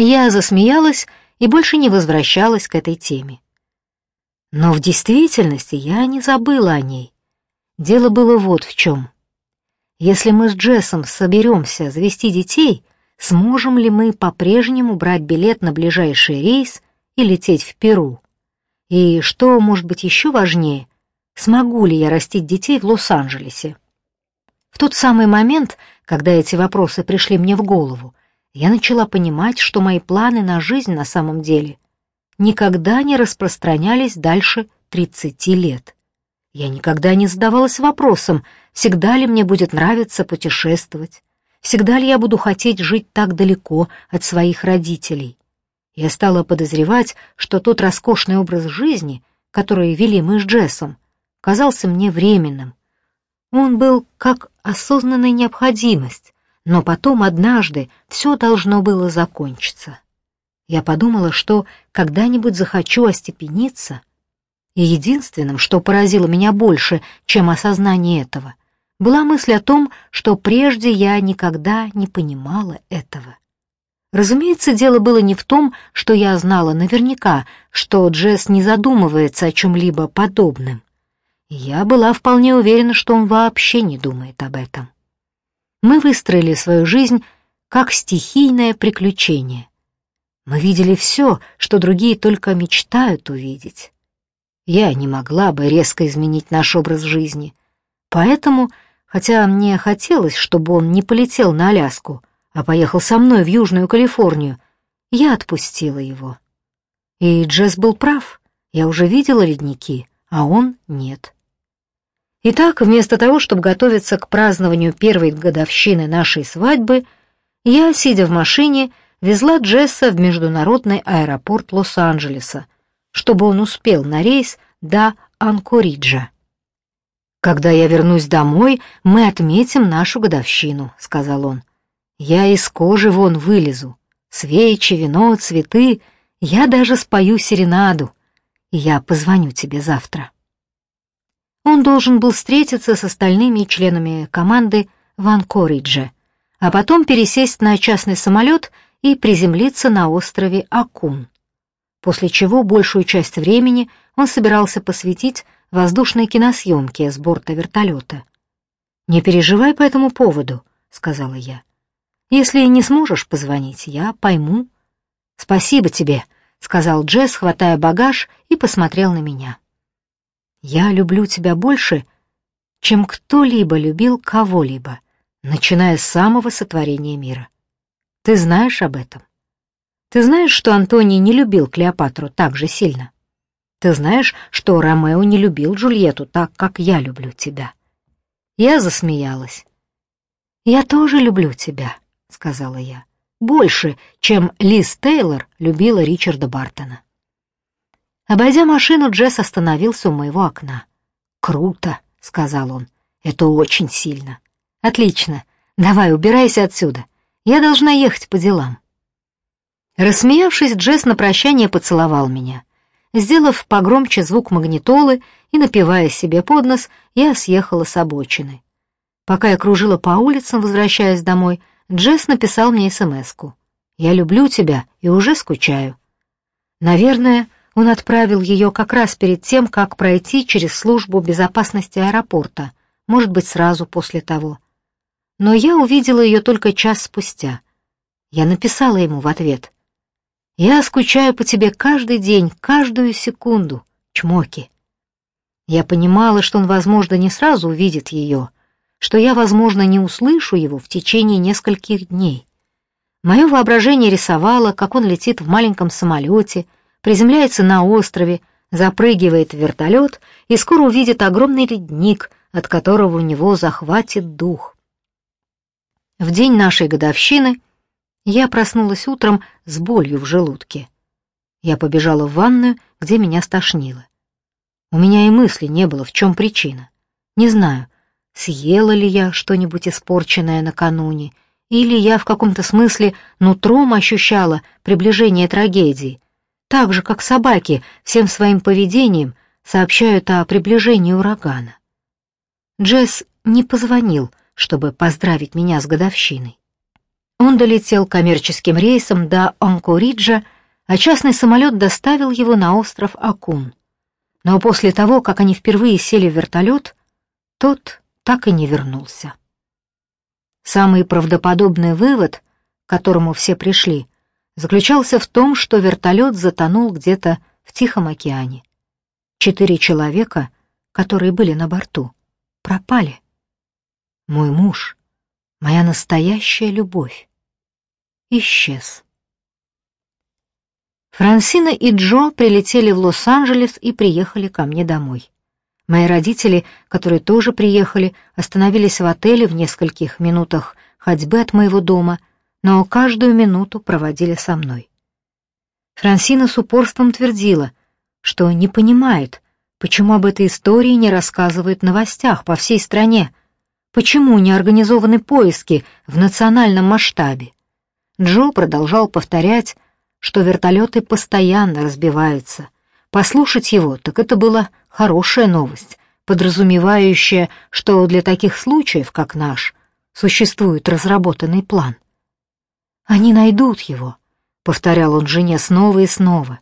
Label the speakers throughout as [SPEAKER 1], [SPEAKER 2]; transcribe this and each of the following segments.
[SPEAKER 1] Я засмеялась и больше не возвращалась к этой теме. Но в действительности я не забыла о ней. Дело было вот в чем. Если мы с Джессом соберемся завести детей, сможем ли мы по-прежнему брать билет на ближайший рейс и лететь в Перу? И что, может быть, еще важнее, смогу ли я растить детей в Лос-Анджелесе? В тот самый момент, когда эти вопросы пришли мне в голову, я начала понимать, что мои планы на жизнь на самом деле никогда не распространялись дальше 30 лет. Я никогда не задавалась вопросом, всегда ли мне будет нравиться путешествовать, всегда ли я буду хотеть жить так далеко от своих родителей. Я стала подозревать, что тот роскошный образ жизни, который вели мы с Джессом, казался мне временным. Он был как осознанная необходимость, но потом однажды все должно было закончиться. Я подумала, что когда-нибудь захочу остепениться, и единственным, что поразило меня больше, чем осознание этого, была мысль о том, что прежде я никогда не понимала этого. Разумеется, дело было не в том, что я знала наверняка, что Джесс не задумывается о чем-либо подобном. Я была вполне уверена, что он вообще не думает об этом. Мы выстроили свою жизнь как стихийное приключение, мы видели все, что другие только мечтают увидеть. Я не могла бы резко изменить наш образ жизни. Поэтому, хотя мне хотелось, чтобы он не полетел на Аляску, а поехал со мной в Южную Калифорнию, я отпустила его. И Джесс был прав. Я уже видела ледники, а он нет. Итак, вместо того, чтобы готовиться к празднованию первой годовщины нашей свадьбы, я, сидя в машине, везла Джесса в международный аэропорт Лос-Анджелеса, чтобы он успел на рейс до Анкориджа. «Когда я вернусь домой, мы отметим нашу годовщину», — сказал он. «Я из кожи вон вылезу. Свечи, вино, цветы. Я даже спою серенаду. Я позвоню тебе завтра». Он должен был встретиться с остальными членами команды в Анкоридже, а потом пересесть на частный самолет — и приземлиться на острове Акун, после чего большую часть времени он собирался посвятить воздушной киносъемке с борта вертолета. «Не переживай по этому поводу», — сказала я. «Если не сможешь позвонить, я пойму». «Спасибо тебе», — сказал Джесс, хватая багаж, и посмотрел на меня. «Я люблю тебя больше, чем кто-либо любил кого-либо, начиная с самого сотворения мира. Ты знаешь об этом? Ты знаешь, что Антоний не любил Клеопатру так же сильно? Ты знаешь, что Ромео не любил Джульетту так, как я люблю тебя?» Я засмеялась. «Я тоже люблю тебя», — сказала я. «Больше, чем Лиз Тейлор любила Ричарда Бартона». Обойдя машину, Джесс остановился у моего окна. «Круто», — сказал он. «Это очень сильно». «Отлично. Давай, убирайся отсюда. Я должна ехать по делам». Рассмеявшись, Джесс на прощание поцеловал меня. Сделав погромче звук магнитолы и напивая себе под нос, я съехала с обочины. Пока я кружила по улицам, возвращаясь домой, Джесс написал мне смс-ку. «Я люблю тебя и уже скучаю». Наверное, он отправил ее как раз перед тем, как пройти через службу безопасности аэропорта, может быть, сразу после того но я увидела ее только час спустя. Я написала ему в ответ. «Я скучаю по тебе каждый день, каждую секунду, чмоки». Я понимала, что он, возможно, не сразу увидит ее, что я, возможно, не услышу его в течение нескольких дней. Мое воображение рисовало, как он летит в маленьком самолете, приземляется на острове, запрыгивает в вертолет и скоро увидит огромный ледник, от которого у него захватит дух. В день нашей годовщины я проснулась утром с болью в желудке. Я побежала в ванную, где меня стошнило. У меня и мысли не было, в чем причина. Не знаю, съела ли я что-нибудь испорченное накануне, или я в каком-то смысле нутром ощущала приближение трагедии, так же, как собаки всем своим поведением сообщают о приближении урагана. Джесс не позвонил, чтобы поздравить меня с годовщиной. Он долетел коммерческим рейсом до Анкориджа, а частный самолет доставил его на остров Акун. Но после того, как они впервые сели в вертолет, тот так и не вернулся. Самый правдоподобный вывод, к которому все пришли, заключался в том, что вертолет затонул где-то в Тихом океане. Четыре человека, которые были на борту, пропали. Мой муж, моя настоящая любовь, исчез. Франсина и Джо прилетели в Лос-Анджелес и приехали ко мне домой. Мои родители, которые тоже приехали, остановились в отеле в нескольких минутах ходьбы от моего дома, но каждую минуту проводили со мной. Франсина с упорством твердила, что не понимает, почему об этой истории не рассказывают в новостях по всей стране, почему не организованы поиски в национальном масштабе. Джо продолжал повторять, что вертолеты постоянно разбиваются. Послушать его, так это была хорошая новость, подразумевающая, что для таких случаев, как наш, существует разработанный план. «Они найдут его», — повторял он жене снова и снова.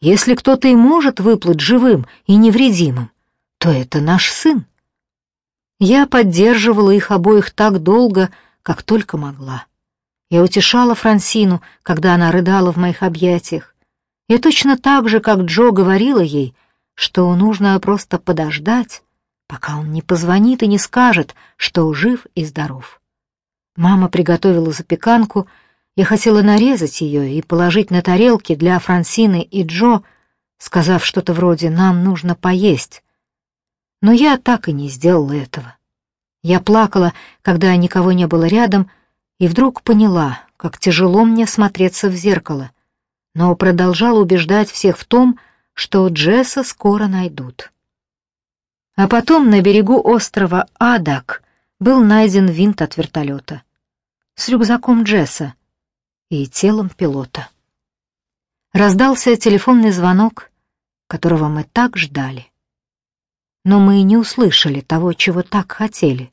[SPEAKER 1] «Если кто-то и может выплыть живым и невредимым, то это наш сын». Я поддерживала их обоих так долго, как только могла. Я утешала Франсину, когда она рыдала в моих объятиях. Я точно так же, как Джо говорила ей, что нужно просто подождать, пока он не позвонит и не скажет, что жив и здоров. Мама приготовила запеканку, я хотела нарезать ее и положить на тарелки для Франсины и Джо, сказав что-то вроде «нам нужно поесть». Но я так и не сделала этого. Я плакала, когда никого не было рядом, и вдруг поняла, как тяжело мне смотреться в зеркало, но продолжала убеждать всех в том, что Джесса скоро найдут. А потом на берегу острова Адак был найден винт от вертолета с рюкзаком Джесса и телом пилота. Раздался телефонный звонок, которого мы так ждали. Но мы не услышали того, чего так хотели.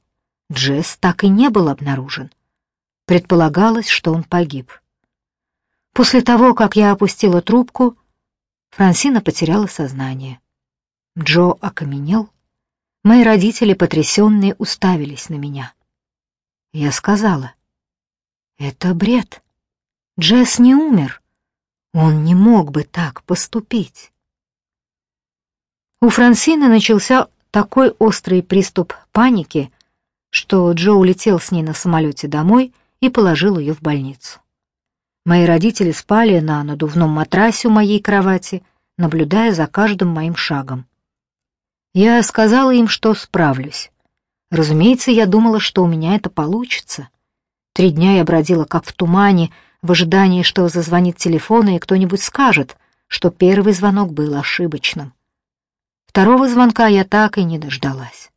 [SPEAKER 1] Джесс так и не был обнаружен. Предполагалось, что он погиб. После того, как я опустила трубку, Франсина потеряла сознание. Джо окаменел. Мои родители, потрясенные, уставились на меня. Я сказала, «Это бред. Джесс не умер. Он не мог бы так поступить». У Франсины начался такой острый приступ паники, что Джо улетел с ней на самолете домой — и положил ее в больницу. Мои родители спали на надувном матрасе у моей кровати, наблюдая за каждым моим шагом. Я сказала им, что справлюсь. Разумеется, я думала, что у меня это получится. Три дня я бродила как в тумане, в ожидании, что зазвонит телефон, и кто-нибудь скажет, что первый звонок был ошибочным. Второго звонка я так и не дождалась.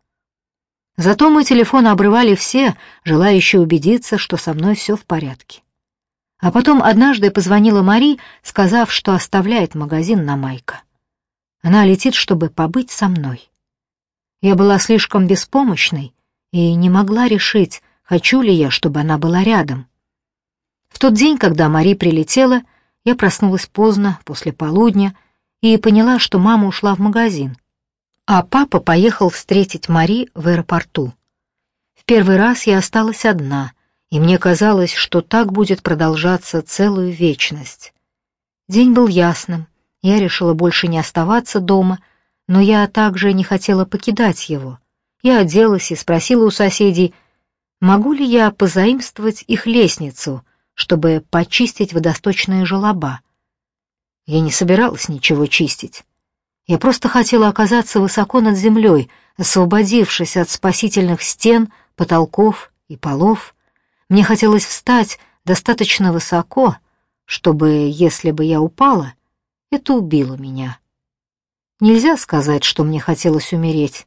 [SPEAKER 1] Зато мой телефон обрывали все, желающие убедиться, что со мной все в порядке. А потом однажды позвонила Мари, сказав, что оставляет магазин на Майка. Она летит, чтобы побыть со мной. Я была слишком беспомощной и не могла решить, хочу ли я, чтобы она была рядом. Тот день, когда Мари прилетела, я проснулась поздно, после полудня, и поняла, что мама ушла в магазин а папа поехал встретить Мари в аэропорту. В первый раз я осталась одна, и мне казалось, что так будет продолжаться целую вечность. День был ясным, я решила больше не оставаться дома, но я также не хотела покидать его. Я оделась и спросила у соседей, могу ли я позаимствовать их лестницу, чтобы почистить водосточные желоба. Я не собиралась ничего чистить. Я просто хотела оказаться высоко над землей, освободившись от спасительных стен, потолков и полов. Мне хотелось встать достаточно высоко, чтобы, если бы я упала, это убило меня. Нельзя сказать, что мне хотелось умереть.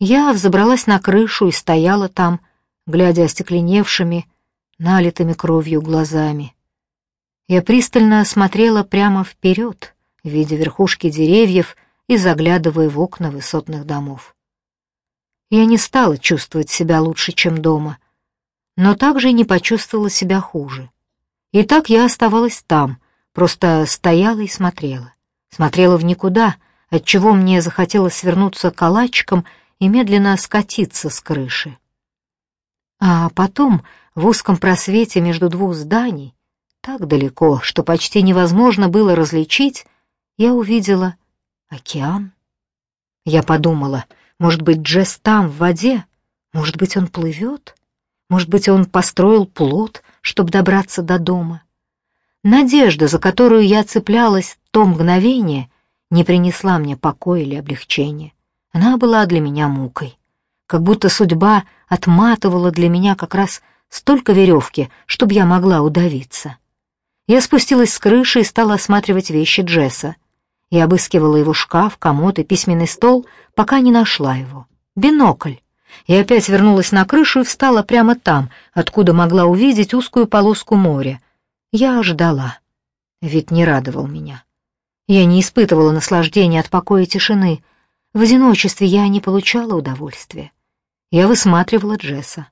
[SPEAKER 1] Я взобралась на крышу и стояла там, глядя остекленевшими, налитыми кровью глазами. Я пристально смотрела прямо вперед — видя верхушки деревьев и заглядывая в окна высотных домов. Я не стала чувствовать себя лучше, чем дома, но также и не почувствовала себя хуже. И так я оставалась там, просто стояла и смотрела. Смотрела в никуда, отчего мне захотелось свернуться калачиком и медленно скатиться с крыши. А потом в узком просвете между двух зданий, так далеко, что почти невозможно было различить, я увидела океан. Я подумала, может быть, Джесс там, в воде? Может быть, он плывет? Может быть, он построил плот, чтобы добраться до дома? Надежда, за которую я цеплялась то мгновение, не принесла мне покоя или облегчения. Она была для меня мукой. Как будто судьба отматывала для меня как раз столько веревки, чтобы я могла удавиться. Я спустилась с крыши и стала осматривать вещи Джесса. Я обыскивала его шкаф, комод и письменный стол, пока не нашла его. Бинокль. Я опять вернулась на крышу и встала прямо там, откуда могла увидеть узкую полоску моря. Я ждала. Ведь не радовал меня. Я не испытывала наслаждения от покоя и тишины. В одиночестве я не получала удовольствия. Я высматривала Джесса.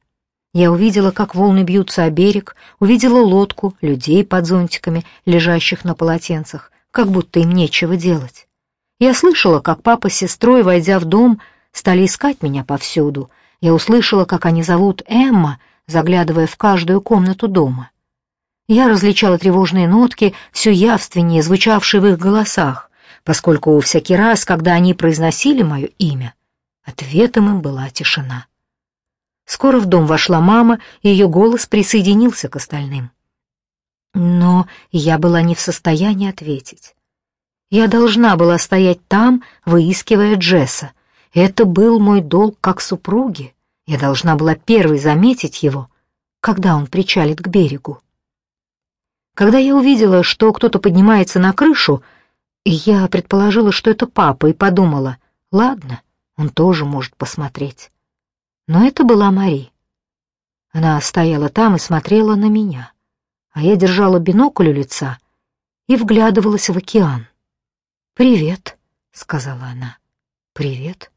[SPEAKER 1] Я увидела, как волны бьются о берег, увидела лодку, людей под зонтиками, лежащих на полотенцах, как будто им нечего делать. Я слышала, как папа с сестрой, войдя в дом, стали искать меня повсюду. Я услышала, как они зовут Эмма, заглядывая в каждую комнату дома. Я различала тревожные нотки, все явственнее звучавшие в их голосах, поскольку всякий раз, когда они произносили мое имя, ответом им была тишина. Скоро в дом вошла мама, и ее голос присоединился к остальным. Но я была не в состоянии ответить. Я должна была стоять там, выискивая Джесса. Это был мой долг как супруги. Я должна была первой заметить его, когда он причалит к берегу. Когда я увидела, что кто-то поднимается на крышу, я предположила, что это папа, и подумала, ладно, он тоже может посмотреть. Но это была Мари. Она стояла там и смотрела на меня, а я держала бинокль у лица и вглядывалась в океан. «Привет», — сказала она. «Привет».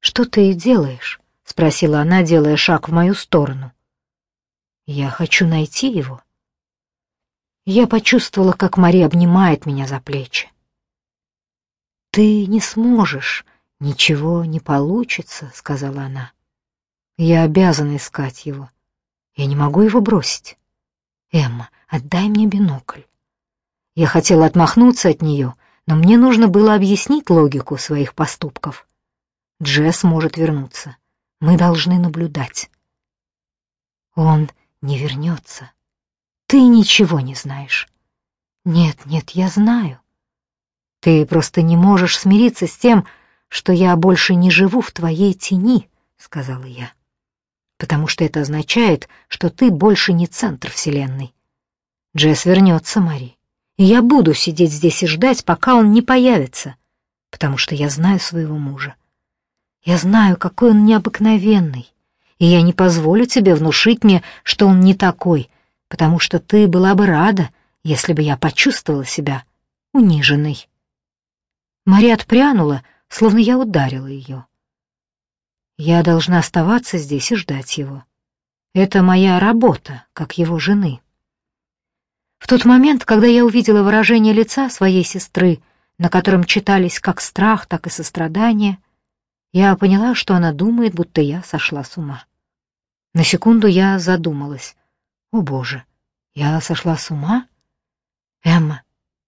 [SPEAKER 1] «Что ты делаешь?» — спросила она, делая шаг в мою сторону. «Я хочу найти его». Я почувствовала, как Мари обнимает меня за плечи. «Ты не сможешь, ничего не получится», — сказала она. Я обязана искать его. Я не могу его бросить. Эмма, отдай мне бинокль. Я хотела отмахнуться от нее, но мне нужно было объяснить логику своих поступков. Джесс может вернуться. Мы должны наблюдать. Он не вернется. Ты ничего не знаешь. Нет, нет, я знаю. Ты просто не можешь смириться с тем, что я больше не живу в твоей тени, сказала я потому что это означает, что ты больше не центр Вселенной. Джесс вернется, Мари, и я буду сидеть здесь и ждать, пока он не появится, потому что я знаю своего мужа. Я знаю, какой он необыкновенный, и я не позволю тебе внушить мне, что он не такой, потому что ты была бы рада, если бы я почувствовала себя униженной. Мари отпрянула, словно я ударила ее. Я должна оставаться здесь и ждать его. Это моя работа, как его жены. В тот момент, когда я увидела выражение лица своей сестры, на котором читались как страх, так и сострадание, я поняла, что она думает, будто я сошла с ума. На секунду я задумалась. О, Боже, я сошла с ума? Эмма,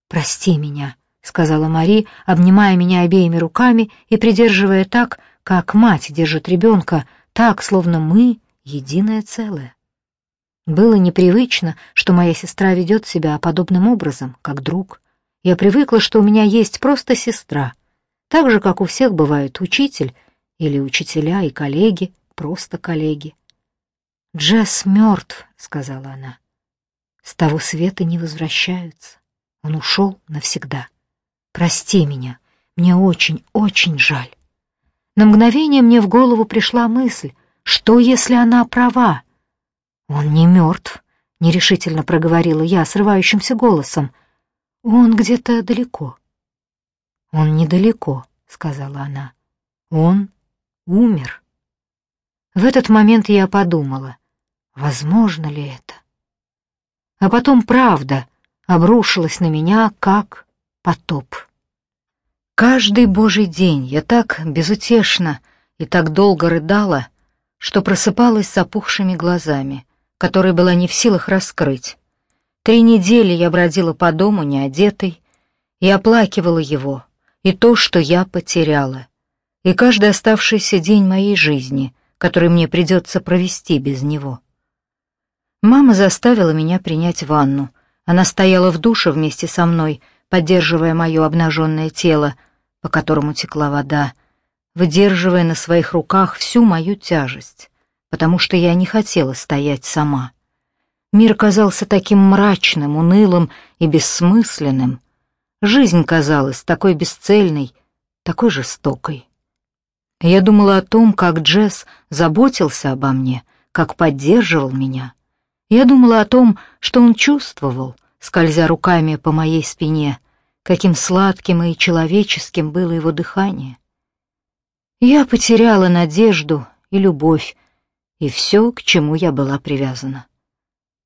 [SPEAKER 1] прости меня, — сказала Мари, обнимая меня обеими руками и придерживая так, как мать держит ребенка, так, словно мы — единое целое. Было непривычно, что моя сестра ведет себя подобным образом, как друг. Я привыкла, что у меня есть просто сестра, так же, как у всех бывает учитель или учителя и коллеги, просто коллеги. «Джесс мертв», — сказала она. «С того света не возвращаются. Он ушел навсегда. Прости меня, мне очень, очень жаль». На мгновение мне в голову пришла мысль, что если она права? Он не мертв, нерешительно проговорила я срывающимся голосом. Он где-то далеко. Он недалеко, сказала она. Он умер. В этот момент я подумала, Возможно ли это? А потом правда обрушилась на меня, как потоп. Каждый божий день я так безутешно и так долго рыдала, что просыпалась с опухшими глазами, которые была не в силах раскрыть. Три недели я бродила по дому неодетой и оплакивала его, и то, что я потеряла, и каждый оставшийся день моей жизни, который мне придется провести без него. Мама заставила меня принять ванну. Она стояла в душе вместе со мной, поддерживая мое обнаженное тело, по которому текла вода, выдерживая на своих руках всю мою тяжесть, потому что я не хотела стоять сама. Мир казался таким мрачным, унылым и бессмысленным. Жизнь казалась такой бесцельной, такой жестокой. Я думала о том, как Джесс заботился обо мне, как поддерживал меня — я думала о том, что он чувствовал, скользя руками по моей спине, каким сладким и человеческим было его дыхание. Я потеряла надежду и любовь, и все, к чему я была привязана.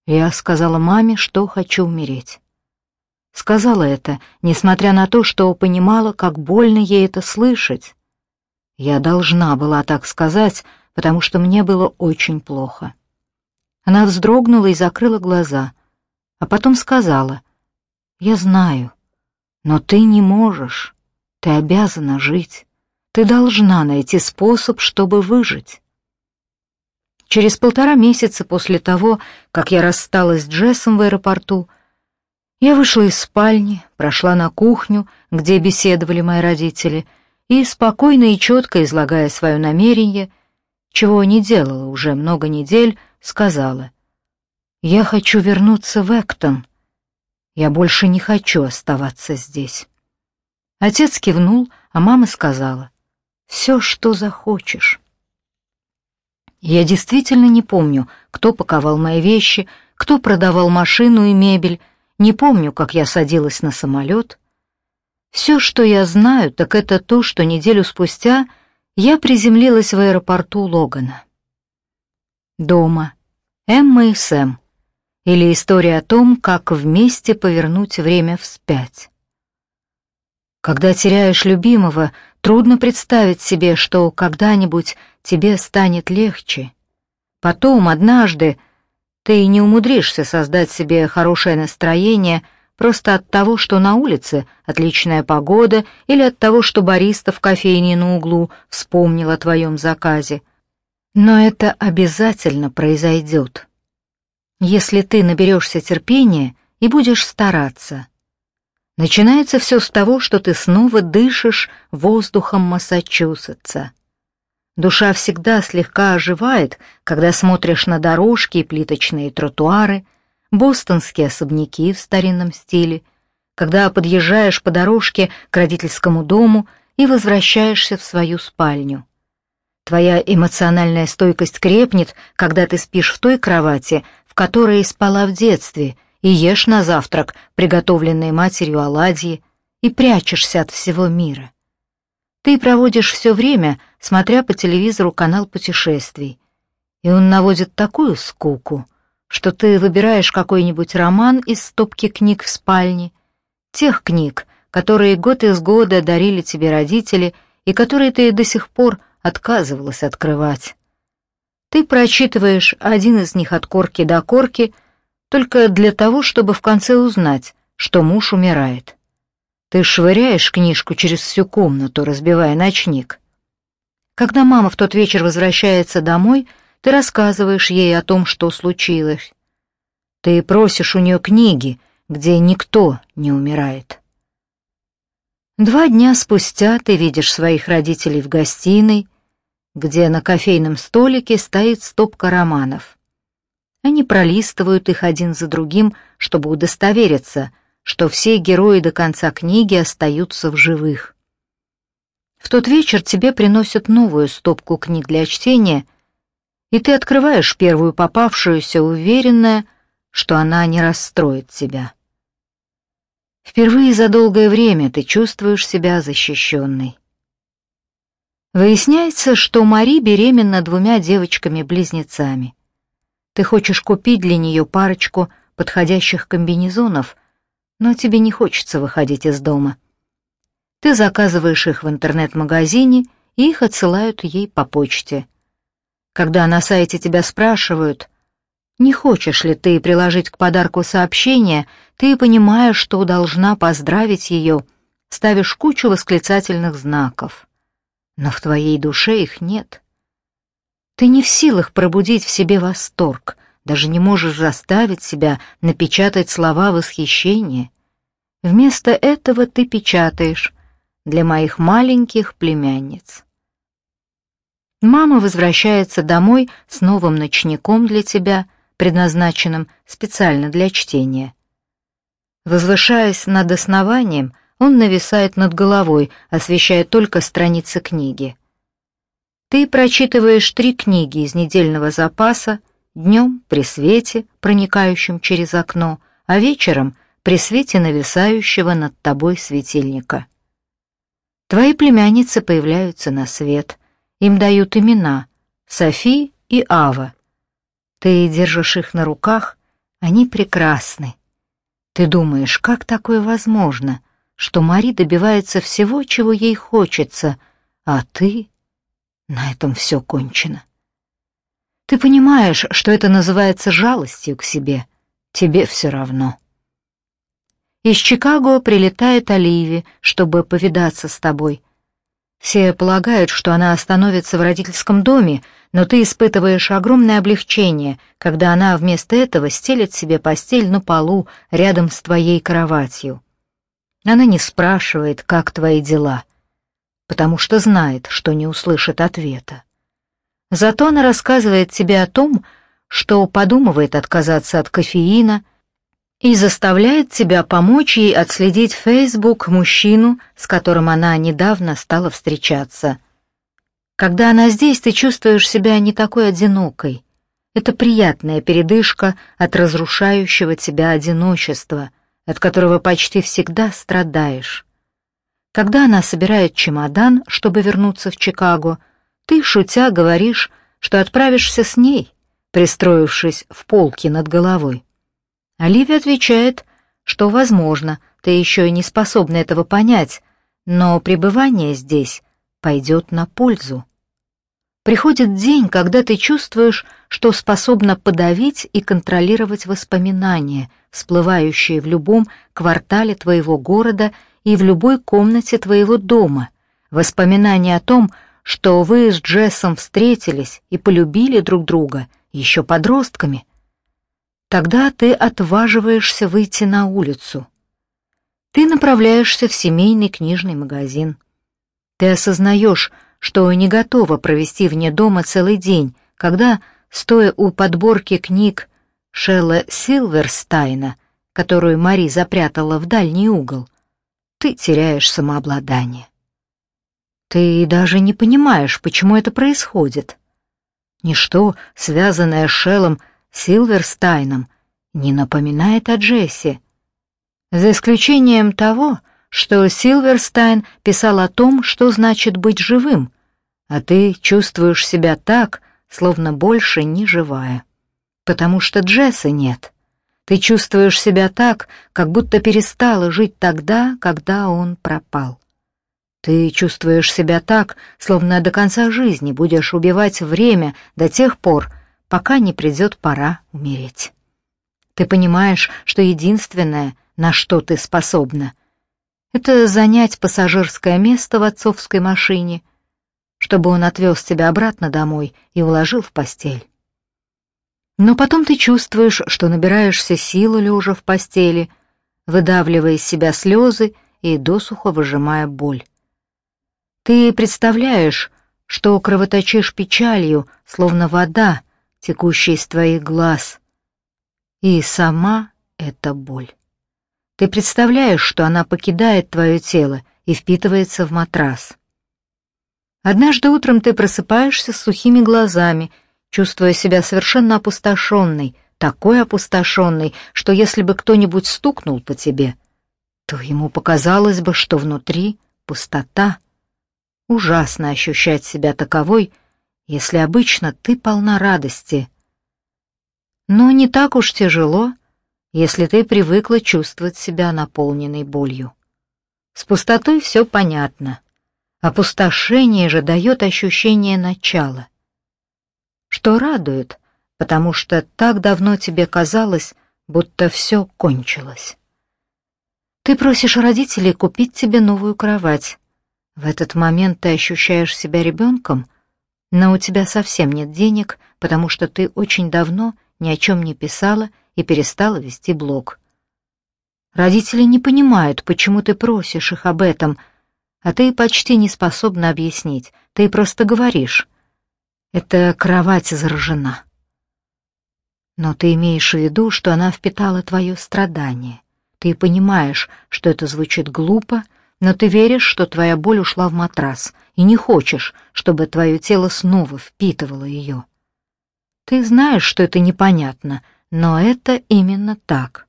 [SPEAKER 1] Я сказала маме, что хочу умереть. Сказала это, несмотря на то, что понимала, как больно ей это слышать. Я должна была так сказать, потому что мне было очень плохо. Она вздрогнула и закрыла глаза, а потом сказала, «Я знаю, но ты не можешь, ты обязана жить, ты должна найти способ, чтобы выжить». Через полтора месяца после того, как я рассталась с Джессом в аэропорту, я вышла из спальни, прошла на кухню, где беседовали мои родители, и, спокойно и четко излагая свое намерение, чего не делала уже много недель, сказала, «Я хочу вернуться в Эктон. Я больше не хочу оставаться здесь». Отец кивнул, а мама сказала, «Все, что захочешь». Я действительно не помню, кто паковал мои вещи, кто продавал машину и мебель, не помню, как я садилась на самолет. Все, что я знаю, так это то, что неделю спустя я приземлилась в аэропорту Логана. Дома. Эмма и Сэм. Или история о том, как вместе повернуть время вспять. Когда теряешь любимого, трудно представить себе, что когда-нибудь тебе станет легче. Потом, однажды, ты не умудришься создать себе хорошее настроение просто от того, что на улице отличная погода или от того, что бариста в кофейне на углу вспомнил о твоем заказе — но это обязательно произойдет, если ты наберешься терпения и будешь стараться. Начинается все с того, что ты снова дышишь воздухом Массачусетса. Душа всегда слегка оживает, когда смотришь на дорожки и плиточные тротуары, бостонские особняки в старинном стиле, когда подъезжаешь по дорожке к родительскому дому и возвращаешься в свою спальню. Твоя эмоциональная стойкость крепнет, когда ты спишь в той кровати, которой спала в детстве, и ешь на завтрак приготовленные матерью оладьи, и прячешься от всего мира. Ты проводишь все время, смотря по телевизору канал путешествий, и он наводит такую скуку, что ты выбираешь какой-нибудь роман из стопки книг в спальне, тех книг, которые год из года дарили тебе родители и которые ты до сих пор отказывалась открывать. Ты прочитываешь один из них от корки до корки только для того, чтобы в конце узнать, что муж умирает. Ты швыряешь книжку через всю комнату, разбивая ночник. Когда мама в тот вечер возвращается домой, ты рассказываешь ей о том, что случилось. Ты просишь у нее книги, где никто не умирает. Два дня спустя ты видишь своих родителей в гостиной, где на кофейном столике стоит стопка романов. Они пролистывают их один за другим, чтобы удостовериться, что все герои до конца книги остаются в живых. В тот вечер тебе приносят новую стопку книг для чтения, и ты открываешь первую попавшуюся, уверенная, что она не расстроит тебя. Впервые за долгое время ты чувствуешь себя защищенной. Выясняется, что Мари беременна двумя девочками-близнецами. Ты хочешь купить для нее парочку подходящих комбинезонов, но тебе не хочется выходить из дома. Ты заказываешь их в интернет-магазине, и их отсылают ей по почте. Когда на сайте тебя спрашивают, не хочешь ли ты приложить к подарку сообщение, ты понимаешь, что должна поздравить ее, ставишь кучу восклицательных знаков. Но в твоей душе их нет. Ты не в силах пробудить в себе восторг, даже не можешь заставить себя напечатать слова восхищения. Вместо этого ты печатаешь «для моих маленьких племянниц». Мама возвращается домой с новым ночником для тебя, предназначенным специально для чтения. Возвышаясь над основанием, он нависает над головой, освещая только страницы книги. Ты прочитываешь три книги из недельного запаса, днем при свете, проникающем через окно, а вечером при свете нависающего над тобой светильника. Твои племянницы появляются на свет, им дают имена Софи и Ава. Ты держишь их на руках, они прекрасны. Ты думаешь, как такое возможно, что Мари добивается всего, чего ей хочется, а ты на этом все кончено. Ты понимаешь, что это называется жалостью к себе. Тебе все равно. Из Чикаго прилетает Оливи, чтобы повидаться с тобой. Все полагают, что она остановится в родительском доме, но ты испытываешь огромное облегчение, когда она вместо этого стелет себе постель на полу рядом с твоей кроватью. Она не спрашивает, как твои дела — потому что знает, что не услышит ответа. Зато она рассказывает тебе о том, что подумывает отказаться от кофеина и заставляет тебя помочь ей отследить в Facebook мужчину, с которым она недавно стала встречаться. Когда она здесь, ты чувствуешь себя не такой одинокой. Это приятная передышка от разрушающего тебя одиночества, от которого почти всегда страдаешь. Когда она собирает чемодан, чтобы вернуться в Чикаго, ты, шутя, говоришь, что отправишься с ней, пристроившись в полке над головой. Оливия отвечает, что, возможно, ты еще и не способна этого понять, но пребывание здесь пойдет на пользу. Приходит день, когда ты чувствуешь, что способна подавить и контролировать воспоминания, всплывающие в любом квартале твоего города и в любой комнате твоего дома, воспоминания о том, что вы с Джессом встретились и полюбили друг друга еще подростками. Тогда ты отваживаешься выйти на улицу. Ты направляешься в семейный книжный магазин. Ты осознаешь, что не готова провести вне дома целый день, когда, стоя у подборки книг Шелла Силверстайна, которую Мари запрятала в дальний угол, ты теряешь самообладание. Ты даже не понимаешь, почему это происходит. Ничто, связанное с Шеллом Силверстайном, не напоминает о Джесси. За исключением того, что Силверстайн писал о том, что значит быть живым, а ты чувствуешь себя так, словно больше не живая, потому что Джесса нет. Ты чувствуешь себя так, как будто перестала жить тогда, когда он пропал. Ты чувствуешь себя так, словно до конца жизни будешь убивать время до тех пор, пока не придет пора умереть. Ты понимаешь, что единственное, на что ты способна, это занять пассажирское место в отцовской машине, чтобы он отвез тебя обратно домой и уложил в постель. Но потом ты чувствуешь, что набираешься силы лежа в постели, выдавливая из себя слезы и досухо выжимая боль. Ты представляешь, что кровоточишь печалью, словно вода, текущая из твоих глаз. И сама эта боль. Ты представляешь, что она покидает твое тело и впитывается в матрас. Однажды утром ты просыпаешься с сухими глазами — чувствуя себя совершенно опустошенной, такой опустошенной, что если бы кто-нибудь стукнул по тебе, то ему показалось бы, что внутри пустота. Ужасно ощущать себя таковой, если обычно ты полна радости. Но не так уж тяжело, если ты привыкла чувствовать себя наполненной болью. С пустотой все понятно. Опустошение же дает ощущение начала. Что радует, потому что так давно тебе казалось, будто все кончилось. Ты просишь родителей купить тебе новую кровать. В этот момент ты ощущаешь себя ребенком, но у тебя совсем нет денег, потому что ты очень давно ни о чем не писала и перестала вести блог. Родители не понимают, почему ты просишь их об этом, а ты почти не способна объяснить, ты просто говоришь. Эта кровать заражена. Но ты имеешь в виду, что она впитала твое страдание. Ты понимаешь, что это звучит глупо, но ты веришь, что твоя боль ушла в матрас, и не хочешь, чтобы твое тело снова впитывало ее. Ты знаешь, что это непонятно, но это именно так.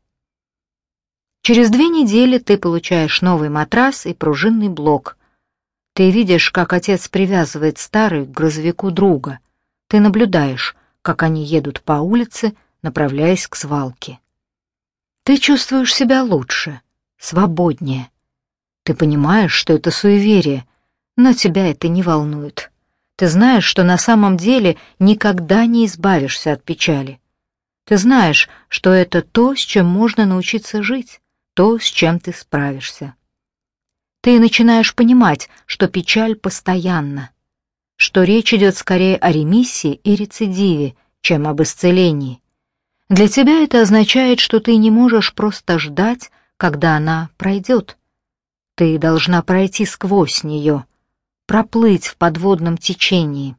[SPEAKER 1] Через две недели ты получаешь новый матрас и пружинный блок. Ты видишь, как отец привязывает старый к грузовику друга. Ты наблюдаешь, как они едут по улице, направляясь к свалке. Ты чувствуешь себя лучше, свободнее. Ты понимаешь, что это суеверие, но тебя это не волнует. Ты знаешь, что на самом деле никогда не избавишься от печали. Ты знаешь, что это то, с чем можно научиться жить, то, с чем ты справишься. Ты начинаешь понимать, что печаль постоянна, что речь идет скорее о ремиссии и рецидиве, чем об исцелении. Для тебя это означает, что ты не можешь просто ждать, когда она пройдет. Ты должна пройти сквозь нее, проплыть в подводном течении.